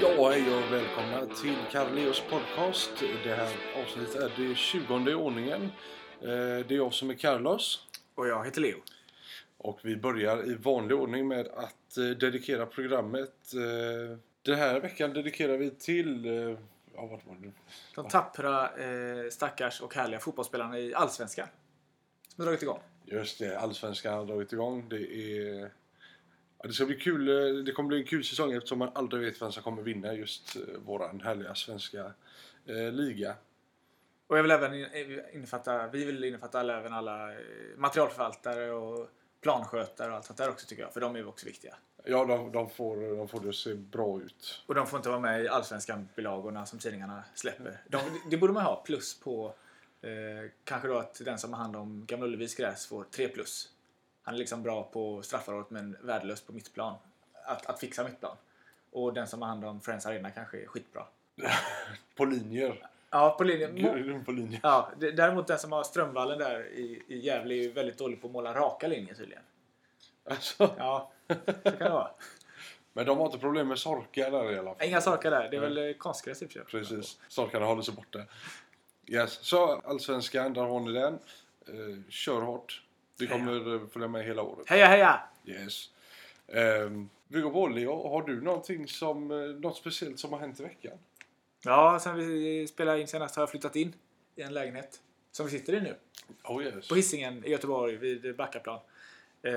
Ja, hej och välkomna till Carleos podcast. Det här avsnittet är det 20 i ordningen. Eh, Det är jag som är Carlos. Och jag heter Leo. Och vi börjar i vanlig ordning med att eh, dedikera programmet. Eh, Den här veckan dedikerar vi till... Ja, vad var det? De tappra, stackars och härliga fotbollsspelarna i Allsvenskan. Som har dragit igång. Just det, Allsvenskan har dragit igång. Det är... Ja, det ska bli kul. eh, Det kommer bli en kul säsong eftersom man aldrig vet vem som kommer vinna just eh, våran härliga svenska eh, liga. Och jag vill även in- innefatta, vi vill innefatta även alla eh, materialförvaltare och planskötare och allt sånt där också tycker jag. För de är ju också viktiga. Ja, de, de, får, de får det att se bra ut. Och de får inte vara med i Allsvenskan-bilagorna som tidningarna släpper. De, det borde man ha. Plus på eh, kanske då att den som har hand om Gamla Ullevis gräs får 3 plus. Han är liksom bra på straffområdet men värdelös på mittplan. Att, att fixa mittplan. Och den som har hand om Friends Arena kanske är skitbra. På linjer. Ja, på Grym på linjer. Ja, däremot den som har Strömvallen där i, i Gävle är väldigt dålig på att måla raka linjer tydligen. Alltså, Ja, så kan det vara. men de har inte problem med sorkar där i alla fall. Inga saker där. Det är väl eh, konstgräs i och. Precis. Sorkarna håller sig borta. Yes. Så Allsvenskan, där har ni den. Eh, kör hårt. Vi kommer eh, följa med hela året. Heja heja! Yes. Um, vi går på Leo. Har du någonting som, eh, något speciellt som har hänt i veckan? Ja, sen vi spelade in senast har jag flyttat in i en lägenhet. Som vi sitter i nu. Oh yes. På Hisingen i Göteborg vid Backaplan. Eh,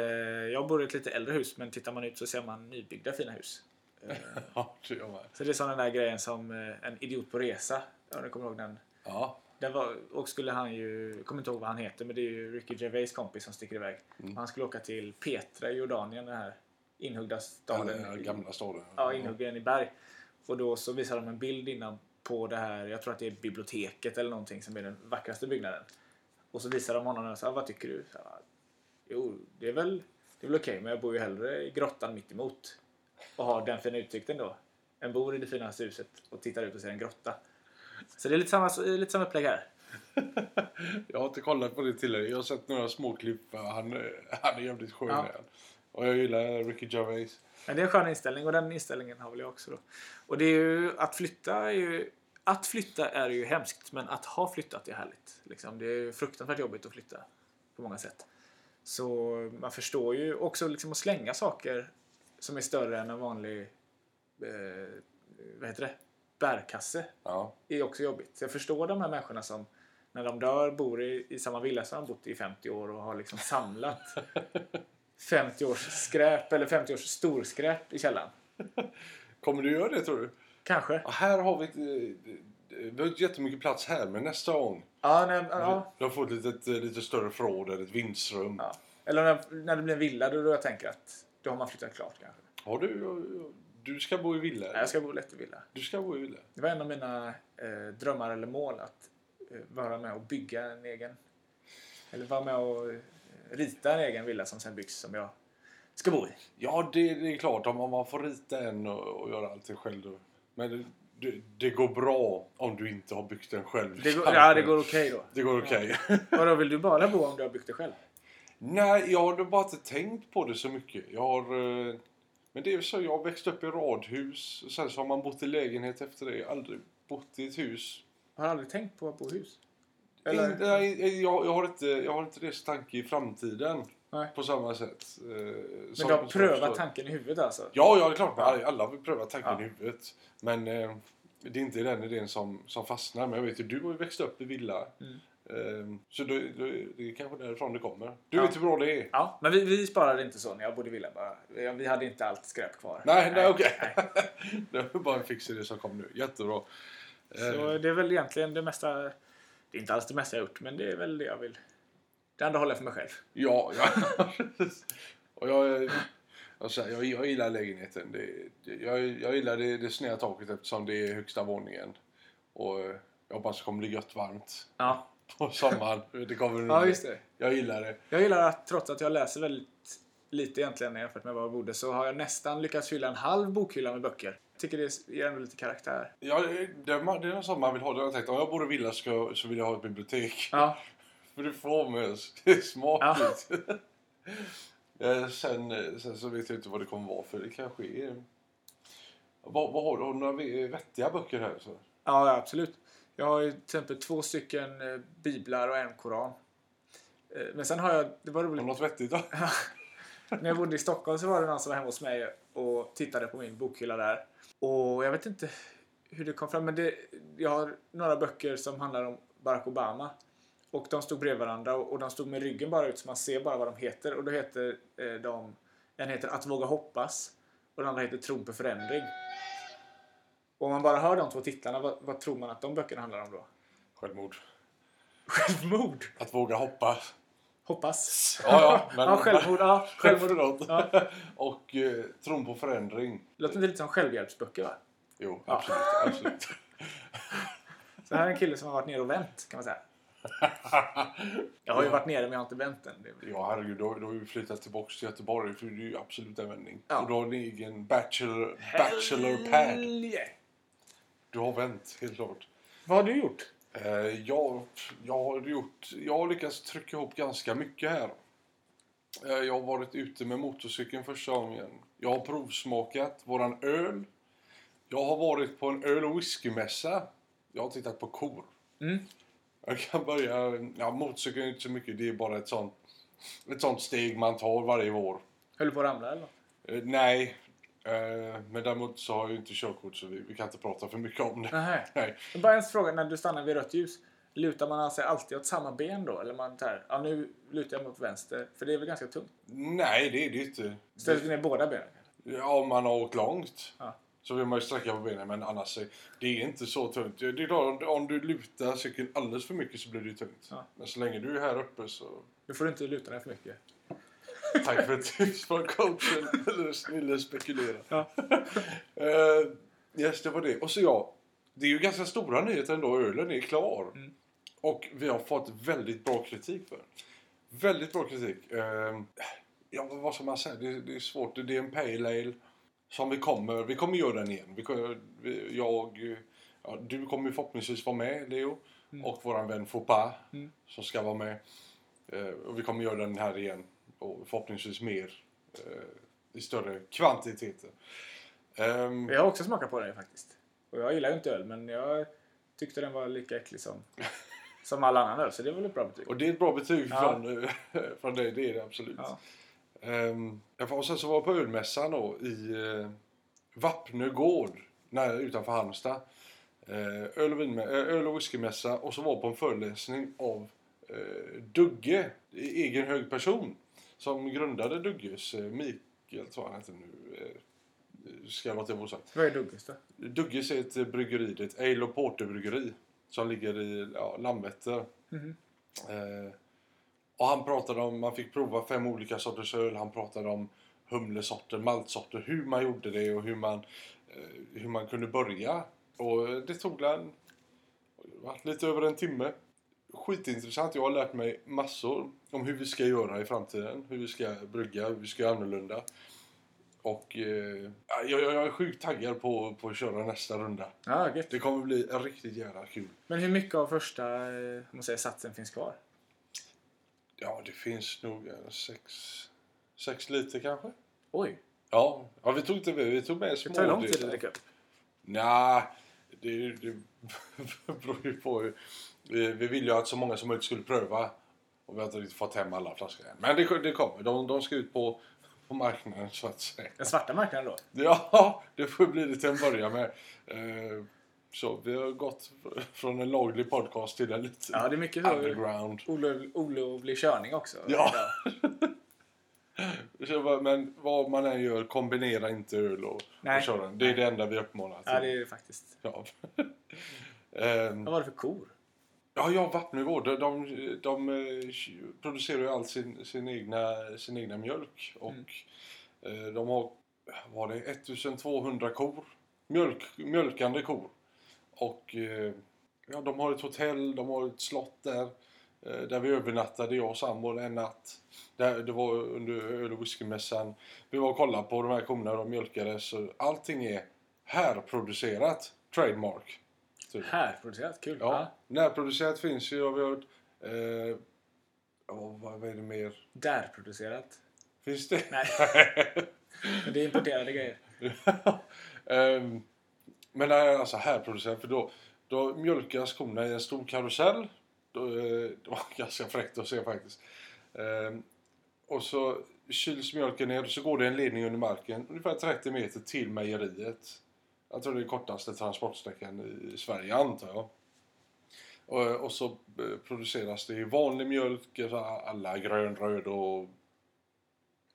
jag bor i ett lite äldre hus men tittar man ut så ser man nybyggda fina hus. Ja, det gör man. så det är sån den där grejen som eh, en idiot på resa. Ja, ni kommer ihåg den? Ja. Den var, och skulle han ju, jag kommer inte ihåg vad han heter, men det är ju Ricky Gervais kompis som sticker iväg. Mm. Han skulle åka till Petra i Jordanien, den här inhuggda staden. Den gamla staden. Ja, inhuggen i berg. Och då så visar de en bild innan på det här, jag tror att det är biblioteket eller någonting som är den vackraste byggnaden. Och så visar de honom och säger, vad tycker du? Så, jo, det är väl, det är väl okej, men jag bor ju hellre i grottan mitt emot och har den fina utsikten då. Än bor i det finaste huset och tittar ut och ser en grotta. Så det är lite samma, lite samma upplägg här. Jag har inte kollat på det tillägget. Jag har sett några små klipp. Han, han är jävligt skön. Ja. Och jag gillar Ricky Gervais. Men det är en skön inställning och den inställningen har väl jag också då. Och det är ju att flytta är ju att flytta är ju hemskt men att ha flyttat är härligt. Liksom, det är ju fruktansvärt jobbigt att flytta på många sätt. Så man förstår ju också liksom att slänga saker som är större än en vanlig eh, vad heter det? Bärkasse Ja. är också jobbigt. Så jag förstår de här människorna som när de dör bor i, i samma villa som de bott i 50 år och har liksom samlat 50 års skräp eller 50 års storskräp i källaren. Kommer du göra det tror du? Kanske. Ja, här har vi ett, eh, vi har inte jättemycket plats här, men nästa gång. Ja, nej, ja, De får ett litet, eh, lite större förråd eller ett vindsrum. ja. Eller när, när det blir en villa då, då jag tänker att då har man flyttat klart kanske. Har du, du ska bo i villa? Nej, jag ska bo lätt i villa. Du ska bo i villa? Det var en av mina eh, drömmar eller mål att eh, vara med och bygga en egen eller vara med och eh, rita en egen villa som sen byggs som jag ska bo i. Ja, det, det är klart. Om om man får rita en och, och göra allting själv. Då. Men det, det, det går bra om du inte har byggt den själv. Det går, ja, det går okej då. Det går okej. Vadå, vill du bara bo om du har byggt det själv? Nej, jag har bara inte tänkt på det så mycket. Jag har... eh, Men det är ju så, jag har växt upp i radhus. Och sen så har man bott i lägenhet efter det. Har aldrig bott i ett hus. Har du aldrig tänkt på att bo i hus? In, Eller? nej, jag, jag, har inte, jag har inte det tanke i framtiden. Nej. På samma sätt. eh, Men du har prövat tanken i huvudet alltså? Ja, ja, det är klart. Alla, alla vill pröva tanken Ja. i huvudet. Men eh, det är inte den idén som, som fastnar. Men jag vet ju, du har ju växt upp i villa. Mm. Eh, så då, då, det är kanske därifrån det kommer. Du Ja. vet hur bra det är. Ja, men vi, vi sparade inte så när jag bodde i villa bara. Vi hade inte allt skräp kvar. Nej, nej, okej. nej. det var bara en fix idé som kom nu. Jättebra. Så det är väl egentligen det mesta. Det är inte alls det mesta jag gjort, men det är väl det jag vill. Det andra håller jag för mig själv. Ja, ja. och jag, jag, säger, jag, jag gillar lägenheten. Det, jag, jag gillar det, det sneda taket eftersom det är högsta våningen. Och jag hoppas det kommer bli gött varmt Ja, på sommaren. Det kommer ja just det. Jag gillar det. Jag gillar att trots att jag läser väldigt lite egentligen jämfört med vad jag bodde så har jag nästan lyckats fylla en halv bokhylla med böcker. Jag tycker det ger ändå lite karaktär. Ja, det, är det är sånt man vill ha. Det har jag tänkt. Om jag bor i villa så, så vill jag ha ett bibliotek. Ja, För det får mig smart Ja. Eh, sen, sen så vet jag inte vad det kommer vara för det kanske är... Vad, vad har du? Har du några ve- vettiga böcker här? Så? Ja, absolut. Jag har ju till exempel två stycken eh, biblar och en koran. Eh, Men sen har jag, det var Har roligt, något vettigt då? när jag bodde i Stockholm så var det någon som var hemma hos mig och tittade på min bokhylla där. Och jag vet inte hur det kom fram, men det, jag har några böcker som handlar om Barack Obama. Och de stod bredvid varandra och och de stod med ryggen bara ut så man ser bara vad de heter. Och då heter eh, de, en heter Att våga hoppas och den andra heter Tron på förändring. Och om man bara hör de två titlarna, vad, vad tror man att de böckerna handlar om då? Självmord. Självmord! Att våga hoppa. Hoppas. Ja, ja. Men, ja, självmord. Ja, självmord. Ja. Och eh, tron på förändring. Låter inte lite som självhjälpsböcker va? Jo, Ja. absolut. absolut. Så här är en kille som har varit nere och vänt kan man säga. Jag har ju varit nere men jag har inte vänt än. Ja, herregud. Då, då har vi flyttat tillbaka till Göteborg. För det är ju absolut en vändning. Ja. Och du har en egen bachelor, bachelor pad. Helge! Du har vänt, helt klart. Vad har du gjort? Eh, jag, jag, har gjort, jag har lyckats trycka ihop ganska mycket här. Eh, jag har varit ute med motorcykeln första gången. Jag har provsmakat våran öl. Jag har varit på en öl och whiskymässa. Jag har tittat på kor. Mm. Jag kan börja... Ja, motorcykeln är inte så mycket. Det är bara ett sånt, ett sånt steg man tar varje vår. Höll du på att ramla eller? Eh, nej. Eh, men däremot så har jag ju inte körkort så vi, vi kan inte prata för mycket om det. Nej. Nej. Bara en fråga, när du stannar vid rött ljus. Lutar man sig alltid åt samma ben då? Eller man tar, ja nu lutar jag mot vänster. För det är väl ganska tungt? Nej, det är det inte. Ställer du ner båda benen? Ja, om man har åkt långt. Ja. Så vill man ju sträcka på benen, men annars det är inte så tungt. Det är klart, om, du lutar cykeln alldeles för mycket så blir det ju tungt. Ja. Men så länge du är här uppe så... Du får inte luta dig för mycket. Tack för ett tips från coachen. Eller snille spekulera. Ja. Uh, yes, det var det. Och så ja, det är ju ganska stora nyheter ändå. Ölen är klar. Mm. Och vi har fått väldigt bra kritik för den. Väldigt bra kritik. Eh, ja, vad ska man säga? Det, det är svårt. Det är en pale ale som vi kommer... Vi kommer göra den igen. Vi, kommer- vi, jag... Ja, du kommer förhoppningsvis vara med, Leo. Och våran vän Foppa Mm. som ska vara med. Eh, och vi kommer göra den här igen. Och förhoppningsvis mer. Eh, I större kvantiteter. Ehm, Jag har också smakat på den faktiskt. Och jag gillar ju inte öl, men jag tyckte den var lika äcklig som, som all annan öl. Så det var väl ett bra betyg. Och det är ett bra betyg Ja. från, eh, från dig, det är det absolut. Ja. Um, och sen så var jag på ölmässan då i uh, Vapnö gård utanför Halmstad. Uh, öl, och vinmä- eh, öl och whiskymässa och så var på en föreläsning av uh, Dugge, egen hög person, som grundade Dugges, uh, Mikael tror han heter nu. Uh, ska jag låta det vara osagt. Vad är Dugges då? Dugges är ett bryggeri, det är ett ale och porterbryggeri som ligger i ja, Landvetter. Mhm. Eh, och han pratade om, man fick prova fem olika sorters öl. Han pratade om humlesorter, maltsorter, hur man gjorde det och hur man, eh, hur man kunde börja. Och det tog en, lite över en timme. Skitintressant. Jag har lärt mig massor om hur vi ska göra i framtiden. Hur vi ska brygga, hur vi ska göra annorlunda. Och eh, jag, jag är sjukt taggad på, på att köra nästa runda. Ja, gött. Det kommer bli riktigt jävla kul. Men hur mycket av första eh, man säger, satsen finns kvar? Ja, det finns nog en sex, sex liter kanske. Oj, Ja, ja vi tog inte vi tog med det små tar ju lång tid att dricka upp. Nej, det, det beror ju på. Vi, vi ville ju att så många som möjligt skulle pröva. Och vi har inte riktigt fått hem alla flaskor än. Men det, det kommer. De, de ska ut på, på marknaden så att säga. Den svarta marknaden då? Ja, det får bli det till en början med. Eh, Så vi har gått från en laglig podcast till en lite Ja, det är mycket underground. Olov, olovlig körning också. Ja. Så Men vad man än gör, kombinera inte öl och, Nej. och köra. Det är det enda vi uppmanar till. Ja, det är det faktiskt. Ja. Ehm, Vad var det för kor? Ja, ja, Vapnögård. De, de, de eh, producerar ju all sin, sin, egna, sin egna mjölk. Och Mm. eh, de har, var det 1200 kor. Mjölk, mjölkande kor. Och eh, ja, de har ett hotell, de har ett slott där. Där vi övernattade, jag och sambon, en natt. Där, det var under öl och whiskymässan. Vi var och kollade på de här korna, de mjölkades. Så allting är härproducerat. Trademark. Typ. Här producerat, kul. Ja, Ja. närproducerat finns ju, har vi hört. Eh, ja, vad, är det mer? Där producerat. Finns det? Nej, men det är importerade grejer. Ehm, men när jag alltså härproducerat, för då, då mjölkas korna i en stor karusell. Då, eh, det var ganska fräckt att se faktiskt. Ehm, och så kyls mjölken ner och så går det en ledning under marken ungefär 30 meter till mejeriet. Jag tror det är kortaste transportsträckan i Sverige antar jag. Och, och så eh, produceras det vanlig mjölk, alltså alla grön, röd och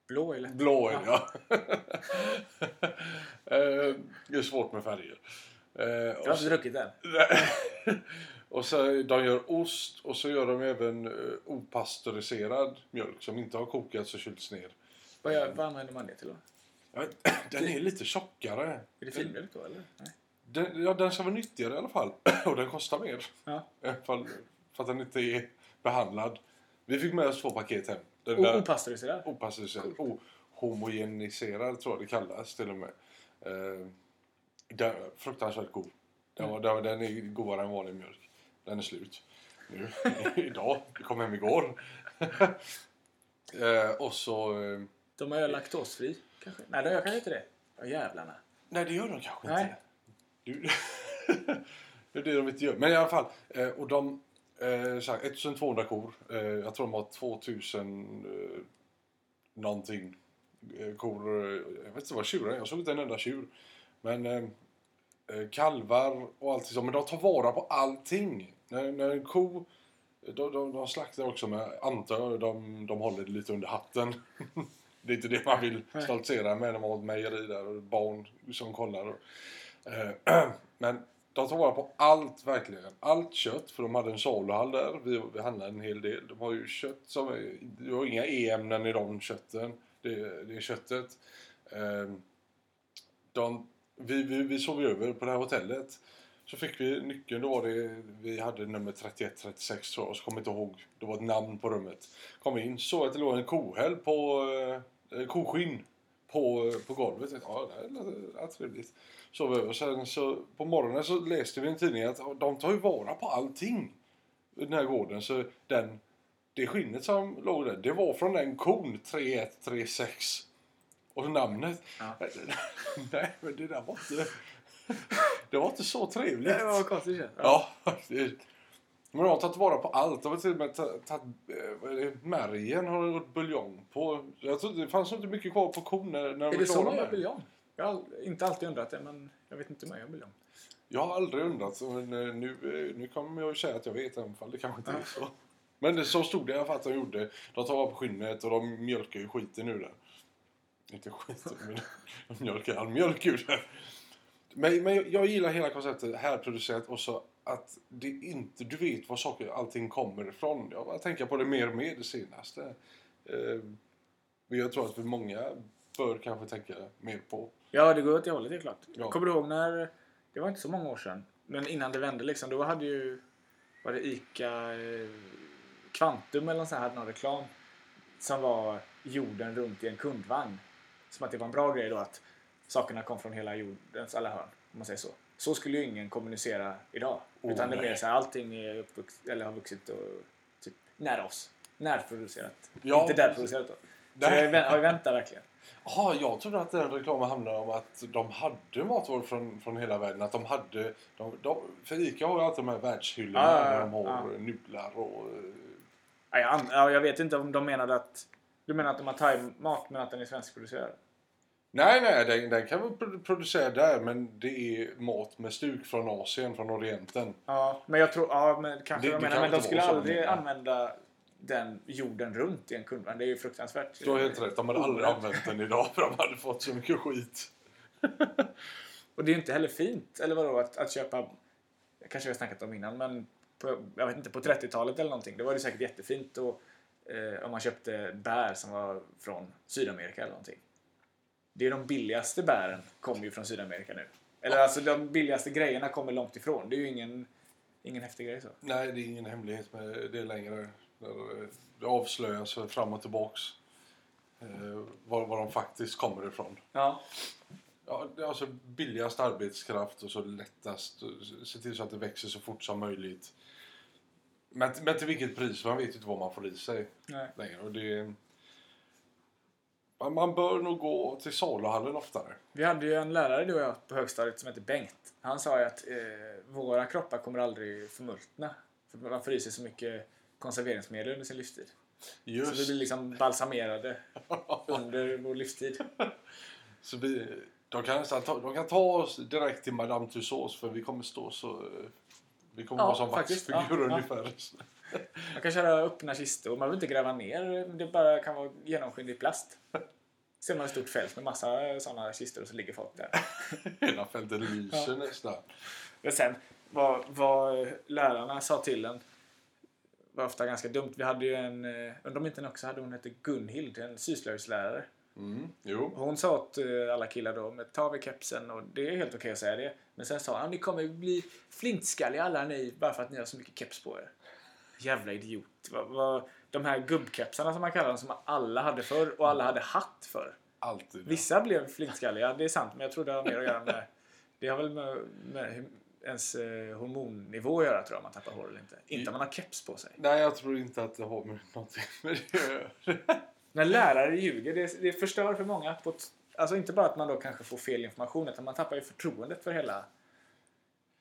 Blå eller? Blå är ja. Eh, det är svårt med färger. Eh, Jag och, har inte druckit den. och så de gör ost och så gör de även eh, opastöriserad mjölk som inte har kokats och kylts ner. Vad, gör, vad använder man det till då? Ja, Den är lite tjockare. Är det filmjölk då eller? Nej. Den, ja, den ska vara nyttigare i alla fall. Och den kostar mer. Ja. Alla fall för att den inte är behandlad. Vi fick med oss två paket hem. Den där- Opastöriserad? opastöriserad, oh, homogeniserad tror jag det kallas till och med. Eh, den, fruktansvärt god. Den, var, den, den är godare än vanlig mjölk. Den är slut nu. Idag. Det kom hem igår. eh, och så... Eh, De är laktosfri kanske? Nej, det gör kanske inte det. Ja, jävlarna. nej, det gör de kanske Nej. inte. Du, det är det de inte gör. Men i alla fall. Eh, och de... Eh, så här, 1200 kor. Eh, jag tror de har 2000 eh, någonting eh, kor. Jag vet inte vad tjurar är. Jag såg inte en enda tjur. Men kalvar och allt sånt. Men de tar vara på allting. När, när en ko... De, de, de slaktar också med, antar jag, de, de håller det lite under hatten. det är inte det man vill stoltsera med när man har ett mejeri där och barn som kollar. Och, eh, men de tar vara på allt verkligen. Allt kött, för de hade en saluhall där. Vi, vi handlade en hel del. De har ju kött som är, Du har inga e-ämnen i de kötten. Det, det är köttet. Eh, de, vi, vi, vi sov över på det här hotellet. Så fick vi nyckeln, då var det, vi hade nummer 31-36 tror jag, och så kommer jag inte ihåg, det var ett namn på rummet. Kom in, så att det låg en kohäll på, eh, koskinn på, på golvet. Ja, det är ja, trevligt. Sov över. Sen så på morgonen så läste vi en tidning att de tar ju vara på allting i den här gården. Så den, det skinnet som låg där, det var från den kon 3136. Och namnet, Ja. nej men det där var inte, det var inte så trevligt. Det var konstigt känns. Ja, faktiskt. Men de har tagit vara på allt. De har till och med tagit, eh, märgen har de gjort buljong på. Jag tror det fanns inte mycket kvar på kon när, när de Är var det så man med gör buljong? Jag har inte alltid undrat det, men jag vet inte hur man gör buljong. Jag har aldrig undrat. Men eh, nu, eh, nu kommer jag att säga att jag vet i alla fall. Det kanske inte är Ja. så. Men det, så stod det i alla fall att de gjorde. De tar vara på skinnet och de mjölkar ju skiten ur det. Inte skiten, men de mjölkar all mjölk ur det. Men, men jag gillar hela konceptet härproducerat och så att det inte, du vet var saker, allting kommer ifrån. Jag bara tänker på det mer och mer det senaste. Eh, men jag tror att vi många bör kanske tänka mer på. Ja, det går åt det hållet, det är klart. Ja. Kommer du ihåg när, det var inte så många år sedan, men innan det vände liksom, då hade ju, var det ICA eh, Kvantum eller något sånt här, hade någon reklam som var jorden runt i en kundvagn. Som att det var en bra grej då att sakerna kom från hela jordens alla hörn, om man säger så. Så skulle ju ingen kommunicera idag. Oh, utan det mer så här, allting är uppvux, eller har vuxit och typ nära oss. Närproducerat. Ja, inte därproducerat då. Så Nej. det vä- har ju vänt där verkligen. Jaha, jag trodde att den reklamen handlade om att de hade matvaror från, från hela världen. Att de hade... De, de, för Ica har ju alltid de här världshyllorna ja. där de har Ja. nudlar och... eh, Ja, jag, jag vet inte om de menade att... Du menar att de har thai-mat men att den är svenskproducerad? Nej, nej, den, den kan produ- producera där men det är mat med stuk från Asien, från Orienten. Ja, men jag tror... Ja, men kanske Det- de det menar. Men de skulle så, aldrig men- använda den jorden runt i en kundvagn. Det är ju fruktansvärt. Du har helt rätt, de hade aldrig använt den idag för de hade fått så mycket skit. Och det är ju inte heller fint, eller vadå, att, att köpa... Kanske vi har snackat om innan, men på, jag vet inte, på 30-talet eller någonting, då var det säkert jättefint och, eh, om man köpte bär som var från Sydamerika eller någonting. Det är de billigaste bären kommer ju från Sydamerika nu. Eller alltså de billigaste grejerna kommer långt ifrån. Det är ju ingen, ingen häftig grej så. Nej, det är ingen hemlighet med det längre. Det avslöjas fram och tillbaks. eh, Var, var de faktiskt kommer ifrån. Ja. Ja, det är alltså billigast arbetskraft och så lättast. Se till så att det växer så fort som möjligt. Men, men till vilket pris? Man vet ju inte vad man får i sig Nej. längre. Och det, Man, bör nog gå till saluhallen oftare. Vi hade ju en lärare du och jag på högstadiet som hette Bengt. Han sa ju att eh, våra kroppar kommer aldrig förmultna. För man sig så mycket konserveringsmedel under sin livstid. Så vi Just. blir liksom balsamerade under vår livstid. Så vi, de, kan nästan ta, de kan ta oss direkt till Madame Tussauds för vi kommer stå så... Vi kommer Ja, vara som vaxfigurer Ja, ja. ungefär. Man kan köra öppna kistor. Man behöver inte gräva ner. Det bara kan vara genomskinlig plast. Ser man ett stort fält med massa sådana kistor och så ligger folk där. Hela fältet lyser nästan. Men sen, vad, vad lärarna sa till en var ofta ganska dumt. Vi hade ju en, eh, undrar om inte den också hade, hon hette Gunhild, en syslöjdslärare. Mm. Hon sa åt eh, alla killar då, men ta vi kepsen och det är helt okej att säga det. Men sen sa han, ni kommer bli flintskalliga alla ni, bara för att ni har så mycket keps på er. Jävla idiot. De här gubbkepsarna som man kallar dem, som alla hade förr och alla hade hatt förr. Alltid. Vissa blev flintskalliga, det är sant, men jag tror det har mer att göra med... Det har väl med, med ens eh, hormonnivå att göra, tror jag, om man tappar hår eller inte. Inte om man har keps på sig. Nej, jag tror inte att det har med någonting med det att göra. När lärare ljuger, det, det förstör för många. På ett, alltså inte bara att man då kanske får fel information, utan man tappar ju förtroendet för hela...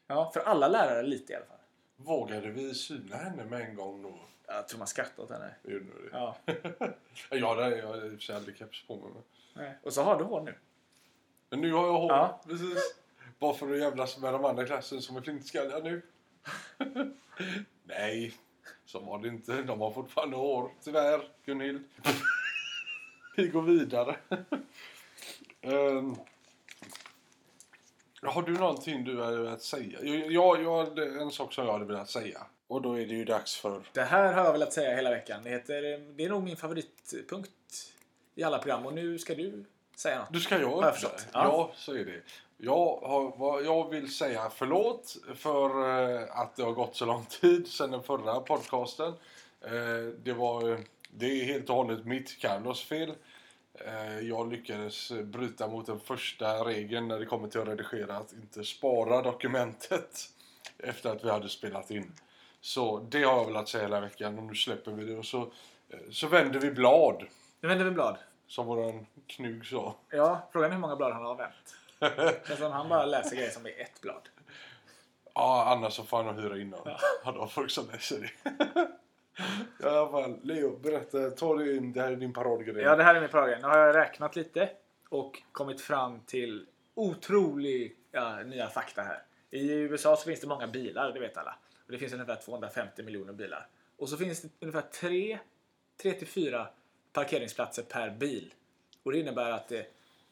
Ja, för alla lärare lite i alla fall. Vågade vi syna henne med en gång då? Jag tror man skrattar åt henne. Vi gjorde det. Ja. Jag hade, i och för aldrig keps på mig. Nej. Och så har du hår nu. men nu har jag hår. Ja. Precis. Bara för att jävlas med de andra i klassen som är flintskalliga nu. Nej, så var det inte. De har fortfarande hår. Tyvärr, Gunhild. Vi går vidare. um, har du någonting du hade velat säga? Jag, jag, hade en sak som jag hade velat säga. Och då är det ju dags för... Det här har jag velat säga hela veckan. Det, heter, det är nog min favoritpunkt i alla program. Och nu ska du säga något. Du ska jag det? Ja. Ja. så är det. Jag, har, jag vill säga förlåt för eh, att det har gått så lång tid sedan den förra podcasten. Eh, det var... Det är helt och hållet mitt, Carlos fel. Eh, jag lyckades bryta mot den första regeln när det kommer till att redigera, att inte spara dokumentet efter att vi hade spelat in. Så det har jag velat säga hela veckan och nu släpper vi det och så, eh, så vänder vi blad, Nu vänder vi blad. som våran knug sa. Ja, frågan är hur många blad han har vänt. Känns som han bara läser grejer som är ett blad. Ja, annars så får han hyra in någon. Ja. då har folk som läser det. I alla fall, Leo, berätta. Ta det in. Det här är din paradgrej. Ja, det här är min paradgrej. Nu har jag räknat lite och kommit fram till otroliga ja, nya fakta här. I USA så finns det många bilar, det vet alla. Och det finns ungefär 250 miljoner bilar. Och så finns det ungefär 3, 3 till 4 parkeringsplatser per bil. Och det innebär att det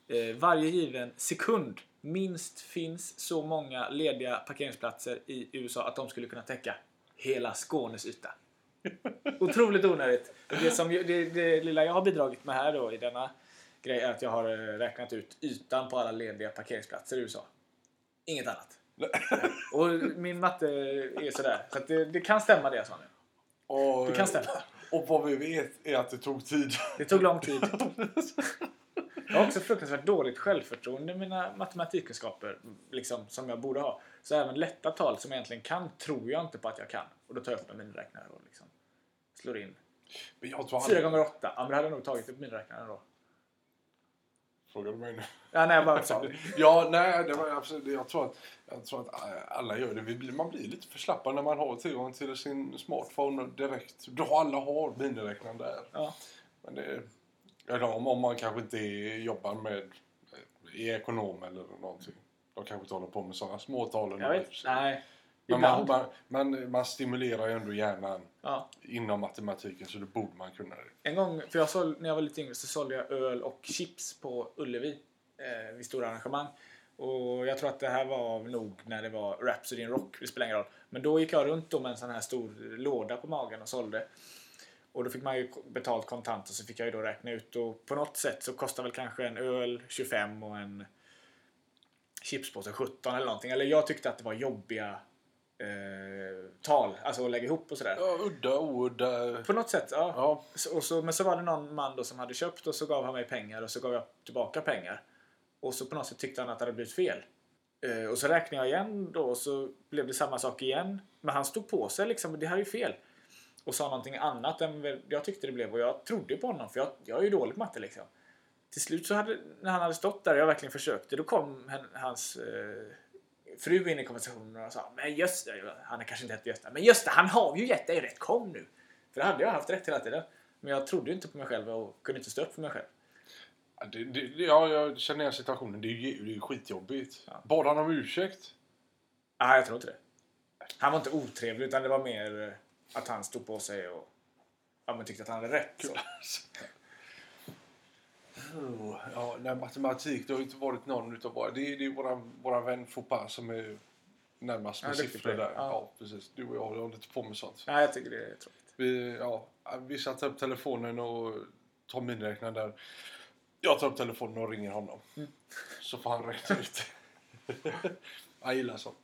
eh, varje given sekund minst finns så många lediga parkeringsplatser i USA att de skulle kunna täcka hela Skånes yta. Otroligt onödigt. Det, som, det, det lilla jag har bidragit med här då i denna grej är att jag har eh, räknat ut ytan på alla lediga parkeringsplatser i USA. Inget annat. Och min matte är sådär. Så det, det kan stämma det nu. och, Det kan stämma. Och vad vi vet är att det tog tid. Det tog lång tid. Jag har också fruktansvärt dåligt självförtroende i mina matematikkunskaper. Liksom, som jag borde ha. Så även lätta tal som jag egentligen kan tror jag inte på att jag kan. Och då tar jag upp en miniräknare och liksom slår in. Men jag tror 4 aldrig... gånger 8. Ja, men det hade jag nog tagit upp miniräknaren då. Frågar du mig nu? Ja, nej, jag bara sa. Ja, nej, det var absolut, jag, tror att, jag tror att alla gör det. Man blir lite förslappad när man har tillgång till sin smartphone direkt. Då alla har miniräknaren där. Ja. Men det, eller om, om man kanske inte jobbar med är ekonom eller någonting. De kanske inte håller på med sådana småtal. Jag vet. Nej. Men man, man, man, man stimulerar ju ändå hjärnan Ja. inom matematiken så då borde man kunna det. En gång, för jag såld, när jag var lite yngre så sålde jag öl och chips på Ullevi eh, vid stora arrangemang. Och jag tror att det här var nog när det var Rhapsody in Rock, det spelar ingen roll. Men då gick jag runt då med en sån här stor låda på magen och sålde. Och då fick man ju betalt kontant och så fick jag ju då räkna ut och på något sätt så kostar väl kanske en öl 25 och en chipspåse 17 eller någonting. Eller jag tyckte att det var jobbiga eh, tal, alltså att lägga ihop och sådär. Ja, udda, oudda. På något sätt, ja. Ja, Så, och så, men så var det någon man då som hade köpt och så gav han mig pengar och så gav jag tillbaka pengar. Och så på något sätt tyckte han att det hade blivit fel. Eh, och så räknade jag igen då och så blev det samma sak igen. Men han stod på sig liksom, det här är ju fel. Och sa någonting annat än jag tyckte det blev och jag trodde på honom för jag, jag är ju dålig på matte liksom. till slut så hade, när han hade stått där och jag verkligen försökte, då kom hans eh, fru in i konversationen och sa Men Gösta, han är kanske inte hette Gösta, men Gösta han har ju gett dig rätt, kom nu! För det hade jag haft rätt hela tiden. Men jag trodde inte på mig själv och kunde inte stå upp för mig själv. Ja, det, det, ja, jag känner igen situationen. Det är ju det är skitjobbigt. Ja. Bad han om ursäkt? Nej, jag tror inte det. Han var inte otrevlig utan det var mer eh, att han stod på sig och ja, men tyckte att han hade rätt. Oh, Ja, nej, matematik, det har inte varit någon utav våra... Det är, det är våran, våran vän Foppa som är närmast med Ja, siffror där. Ja. Ja. precis. Du och jag håller inte på med sånt. Nej, jag tycker det är tråkigt. Vi, ja, vissa tar upp telefonen och tar miniräknaren där. Jag tar upp telefonen och ringer honom. Mm. Så får han räkna ut. jag gillar sånt.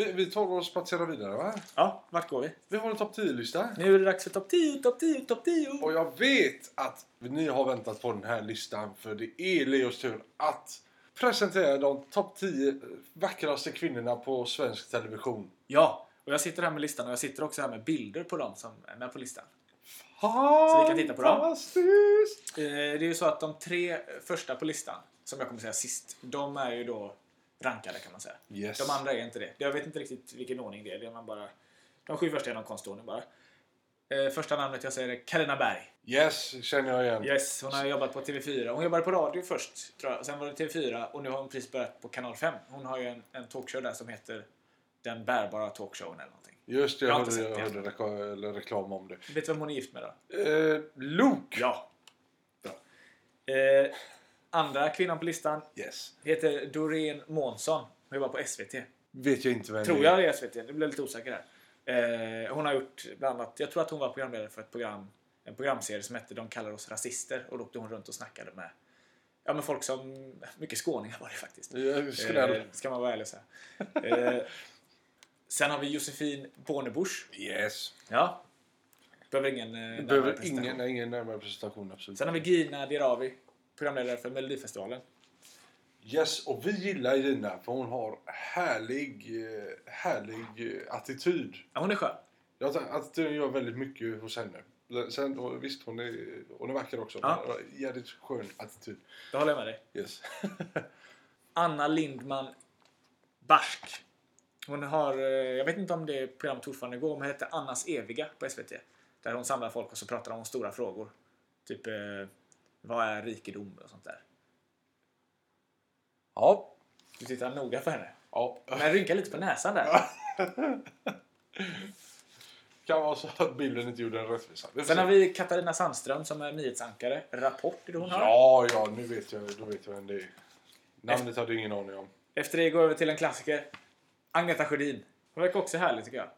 Vi, vi tar och spatserar vidare va? Ja, vart går vi? Vi har en topp 10-lista. Nu är det dags för topp 10, topp 10, topp 10! Och jag vet att ni har väntat på den här listan för det är Leos tur att presentera de topp 10 vackraste kvinnorna på svensk television. Ja, och jag sitter här med listan och jag sitter också här med bilder på dem som är med på listan. Så vi kan titta på dem. Eh, Det är ju så att de tre första på listan, som jag kommer säga sist, de är ju då rankade kan man säga. Yes. De andra är inte det. Jag vet inte riktigt vilken ordning det är. Det är man bara, de sju första är någon konstordning bara. Eh, Första namnet jag säger är Carina Berg. Yes, känner jag igen. Yes, hon har jobbat på TV4. Hon jobbade på radio först, tror jag. Sen var det TV4 och nu har hon precis börjat på Kanal 5. Hon har ju en, en talkshow där som heter Den bärbara talkshowen eller någonting. Just det, Jag jag hörde, jag hörde reklam om det. Vet du vem hon är gift med då? Eh, Luke! Ja. Bra. Eh, andra kvinnan på listan Yes. heter Doreen Månsson. Hon jobbar på SVT. Vet jag inte vem Tror jag det är SVT. Nu blir jag lite osäker här. Eh, hon har gjort bland annat, jag tror att hon var programledare för ett program, en programserie som hette De kallar oss rasister. Och då åkte hon runt och snackade med, ja, med folk som, mycket skåningar var det faktiskt. Eh, ska man vara ärlig och säga. Eh, sen har vi Josefin Bornebusch. Yes. Ja. Behöver ingen eh, närmare Behöver ingen, ingen närmare presentation absolut. Sen har vi Gina Dirawi, programledare för Melodifestivalen. Yes, och vi gillar Gina för hon har härlig, eh, härlig eh, attityd. Ja, hon är skön. Jag att attityden gör väldigt mycket hos henne. Sen, visst, hon är, hon är vacker också. Ja. Men jävligt skön attityd. Det håller jag med dig. Yes. Anna Lindman Barsk. Hon har, eh, jag vet inte om det programmet fortfarande går, men det heter Annas eviga på SVT. Där hon samlar folk och så pratar om stora frågor. Typ, vad är rikedom och sånt där. ja. Du tittar noga på henne. ja. Men rynkar lite på näsan där. kan vara så att bilden inte gjorde en rättvisa. Sen se. har vi Katarina Sandström som är nyhetsankare. Rapport är det hon har. Ja, ja, nu vet jag, då vet jag vem det är. Namnet hade jag ingen aning om. Efter det går vi över till en klassiker. Agneta Sjödin. Hon verkar också härlig tycker jag.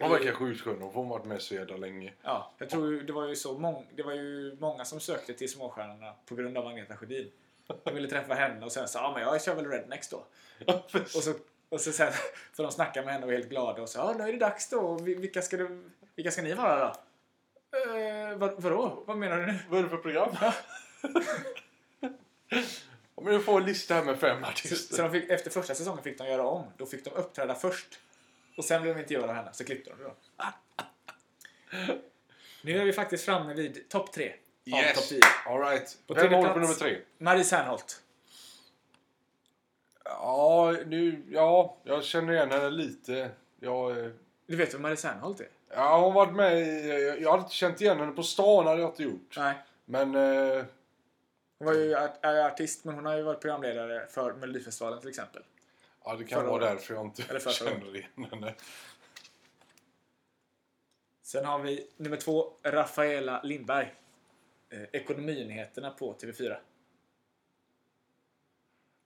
Hon verkar sjukt skön. Hon har varit med så jävla länge. Ja, jag tror ju- det var ju så mång, det var ju många som sökte till Småstjärnorna på grund av Agneta Sjödin. De ville träffa henne och sen sa ja men jag kör väl Rednex då. Och så, och så sen får de snacka med henne och är helt glada och så ja nu är det dags då. Vi- Vilka ska, du, vilka ska ni vara då? Eh, vad, vadå? Vad menar du nu? Vad är det för program? Om jag får en lista här med fem Så, artister. så de fick, efter första säsongen fick de göra om. Då fick de uppträda först. Och sen blev de intervjuade av henne, så klippte de det då. Nu är vi faktiskt framme vid topp tre. Av topp Yes! 10. Alright. På Vem tredje håller på plats. nummer tre? Marie Serneholt. Ja, nu, ja, jag känner igen henne lite. Jag, eh, Du vet vem Marie Serneholt är? ja, hon har varit med i, jag jag hade inte känt igen henne på stan, hade jag inte gjort. Nej. Men, eh, Hon var ju art- är artist, men hon har ju varit programledare för Melodifestivalen till exempel. Ja, det kan vara därför jag inte Eller känner igen henne. Sen har vi nummer två, Rafaela Lindberg. Eh, Ekonominyheterna på TV4.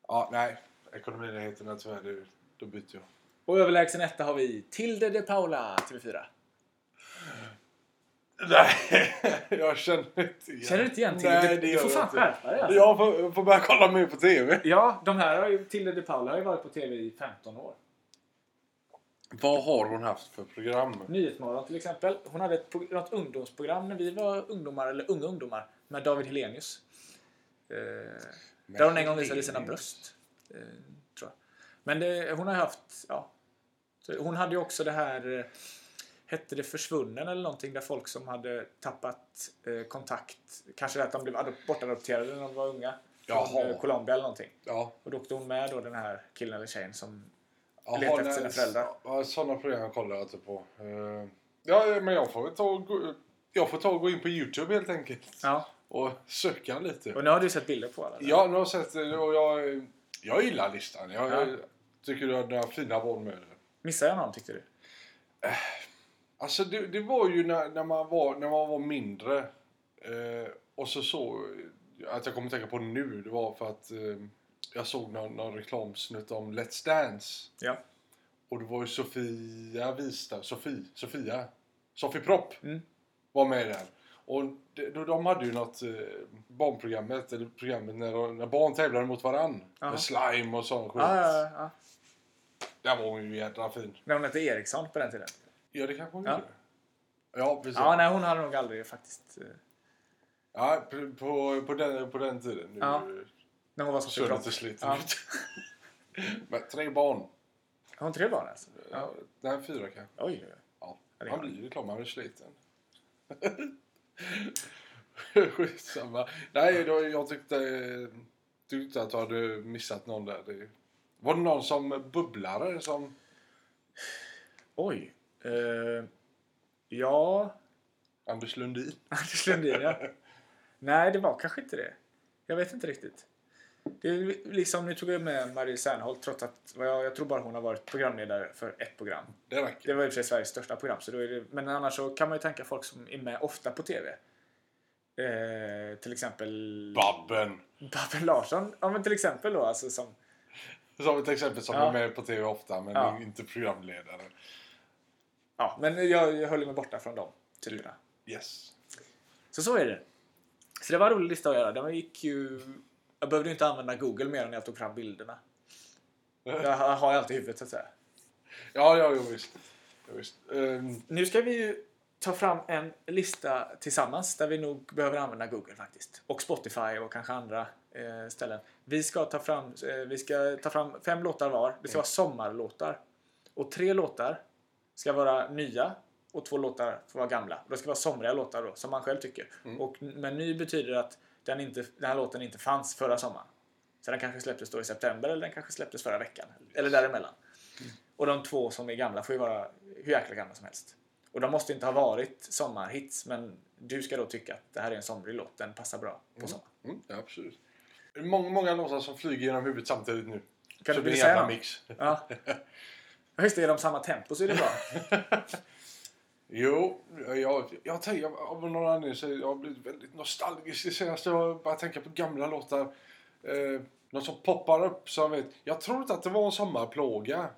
Ja, nej. Ekonominyheterna tyvärr, det, då byter jag. Och överlägsen etta har vi Tilde de Paula, TV4. Nej, jag känner inte igen. Känner du inte igen Tilde? Nej, det du får fan skärpa dig alltså. Jag får, får börja kolla mer på TV. Ja, de här har ju, Tilde de Paula har ju varit på TV i 15 år. Vad har hon haft för program? Nyhetsmorgon till exempel. Hon hade ett, något ungdomsprogram när vi var ungdomar, eller unga ungdomar, med David Helenius. Eh, där hon en gång visade sina bröst. Eh, tror jag. Men det, hon har haft, ja. Hon hade ju också det här eh, hette det Försvunnen eller någonting där folk som hade tappat eh, kontakt, kanske att de blev adop- bortadopterade när de var unga. Från Jaha. eh, Colombia eller någonting. Ja. Och då åkte hon med då den här killen eller tjejen som Jaha, Letar efter nej, sina föräldrar. Ja, sådana program kollar jag inte på. Eh, Ja, men jag får ta och gå, jag får ta och gå in på Youtube helt enkelt. Ja. Och söka lite. Och nu har du sett bilder på alla? Ja, nu har jag sett det och jag, jag gillar listan. Jag Ja. tycker du har några fina val med den. Missade jag någon tyckte du? Alltså det, det var ju när, när, man var, när man var mindre. Eh, och så så att jag kommer tänka på nu. Det var för att eh, jag såg någon, någon reklamsnutt om Let's Dance. Ja. Och det var ju Sofia Wista, Sofie, Sofia, Sofie Propp Mm. var med där. Och de, de, de hade ju något eh, barnprogrammet, eller programmet när, när barn tävlade mot varann. Ja. Med slime och sån skit. Ja, ja, ja. Där var hon ju jädra fin. När hon hette Eriksson på den tiden. Ja, det kanske hon Ja. gjorde. Ja, precis. Ja, nej, hon hade nog aldrig faktiskt... eh, Ja, på, på, på, den, på den tiden. Nu Ja. är När hon var så propp. är sliten Ja. ut. Men tre barn. Har hon tre barn alltså? Ja. Nej, fyra kanske. Oj. Ja. Ja, det Man blir ju klar, man är sliten. Skitsamma. Nej, då, jag tyckte, tyckte att du hade missat någon där. Det, var det någon som bubblare som... Oj. Eh, ja... Anders Lundin? Anders Lundin, ja. Nej, det var kanske inte det. Jag vet inte riktigt. Det är liksom, nu tog jag med Marie Serneholt trots att jag, jag tror bara hon har varit programledare för ett program. Det räcker. Det var i och för sig Sveriges största program. Så då är det, men annars så kan man ju tänka folk som är med ofta på TV. Eh, till exempel... Babben! Babben Larsson. Ja men till exempel då alltså som... Som ett exempel som Ja. är med på TV ofta, men Ja. inte programledare. Ja, men jag, jag höll mig borta från dem typerna. Yes. Så så är det. Så det var en rolig lista att göra. Den gick ju... Jag behövde ju inte använda Google mer när jag tog fram bilderna. Jag har ju alltid i huvudet så att säga. Ja, ja, jo, visst. Jo, visst. Ehm, Nu ska vi ju ta fram en lista tillsammans där vi nog behöver använda Google faktiskt. Och Spotify och kanske andra eh, ställen. Vi ska, ta fram, eh, vi ska ta fram fem låtar var. Det ska vara sommarlåtar. Och tre låtar ska vara nya och två låtar får vara gamla. Och det ska vara somriga låtar då, som man själv tycker. Och, men ny betyder att den, inte, den här låten inte fanns förra sommaren. Så den kanske släpptes då i september eller den kanske släpptes förra veckan. Eller däremellan. Och de två som är gamla får ju vara hur jäkla gamla som helst. Och de måste inte ha varit sommarhits, men du ska då tycka att det här är en somrig låt. Den passar bra på sommaren. mm, ja, absolut. Många, många låtar som flyger genom huvudet samtidigt nu. Kan Så du en säga mix. Ja. Ja, Just det, är de samma tempo så är det bra. Jo, jag, jag tänker av någon anledning så jag har blivit väldigt nostalgisk det senaste. Jag bara tänker på gamla låtar. Eh, något som poppar upp så jag vet. Jag tror inte att det var en sommarplåga.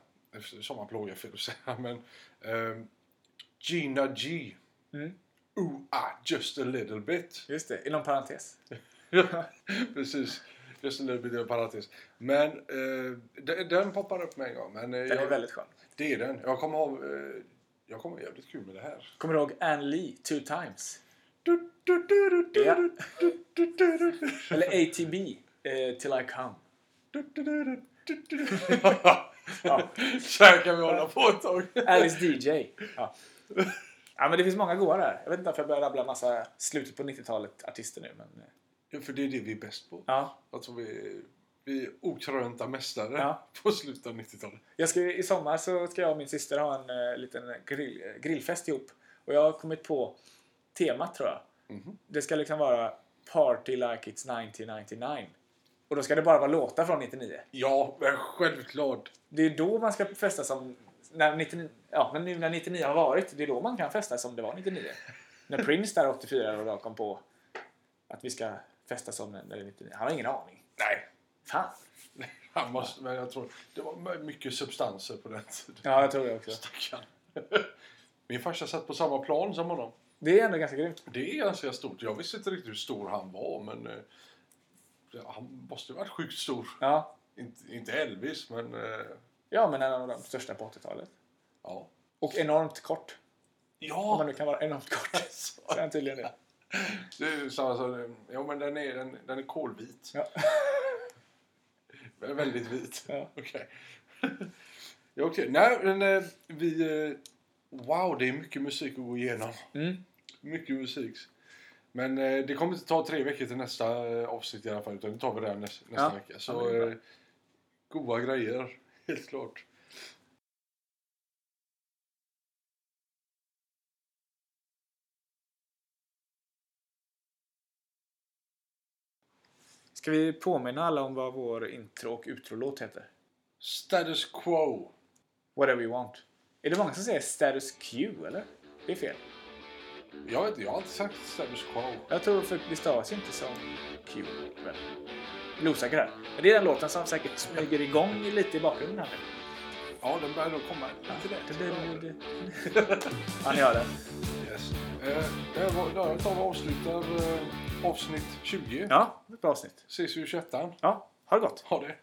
Sommarplåga fel att säga men. Eh, Gina G. Mm. Ooh, ah, just a little bit. Just det, inom parentes. Precis. Just a little bit parentes. Men eh, den, den poppar upp med en gång. Men, eh, Den är jag, väldigt skön. Det är den. Jag kommer ihåg... Eh, jag kommer ihåg jävligt kul med det här. Kommer du ihåg Anne Lee, Two Times? Du, du, du, Ja. Eller ATB, eh, Till I Come. Ja. Så här kan vi hålla på ett tag. Alice DJ. Ja. ja, men det finns många goa där. Jag vet inte varför jag börjar rabbla massa slutet på 90-talet artister nu. Men, eh, för det är det vi är bäst på. ja. Alltså vi, vi är okrönta mästare Ja. på slutet av 90-talet. Jag ska, I sommar så ska jag och min syster ha en eh, liten grill, eh, grillfest ihop. Och jag har kommit på temat tror jag. Mhm. Det ska liksom vara Party like it's 1999. Och då ska det bara vara låtar från 99. Ja, men självklart. Det är då man ska festa som... När 99, ja, men nu när 99 har varit, det är då man kan festa som det var 99. när Prince där 84 och då kom på att vi ska festa som är 99. Han har ingen aning. Nej, Fan. han måste, men jag tror det var mycket substanser på den tiden. Ja, jag tror det också. Stackarn. Min farsa satt på samma plan som honom. Det är ändå ganska grymt. Det är ganska stort. Jag visste inte riktigt hur stor han var, men eh, ja, han måste ha varit sjukt stor. Ja. Inte, inte Elvis, men eh, ja, men en av de största på 80-talet. ja. Och enormt kort. Om man Ja! nu kan vara enormt kort. Så är han tydligen det. Är samma som, ja men den är, den, den är kolvit. Ja. Vä- Väldigt vit. Ja. Okej. okej. Nej, men eh, vi, eh, Wow, det är mycket musik att gå igenom. Mm. Mycket musik. Men eh, det kommer inte ta tre veckor till nästa avsnitt i alla fall. Utan det tar vi redan näs, nästa Ja. vecka. Så goda grejer. Helt klart. Ska vi påminna alla om vad vår intro och utrolåt heter? Status quo. Whatever you want. Är det många som säger status quo, eller? Det är fel. Jag, vet, jag har inte sagt status quo. Jag tror för det stavas inte som Q. väl? Jag är osäker här. Men det är den låten som säkert smyger igång lite i bakgrunden här nu. Ja, den börjar nog komma lite. Ja, ni hör den. Yes. Eh, var, där tar och avslutar eh, avsnitt 20. Ja, ett bra avsnitt. Ses vi i 21 Ja, ha det gott. Ha det.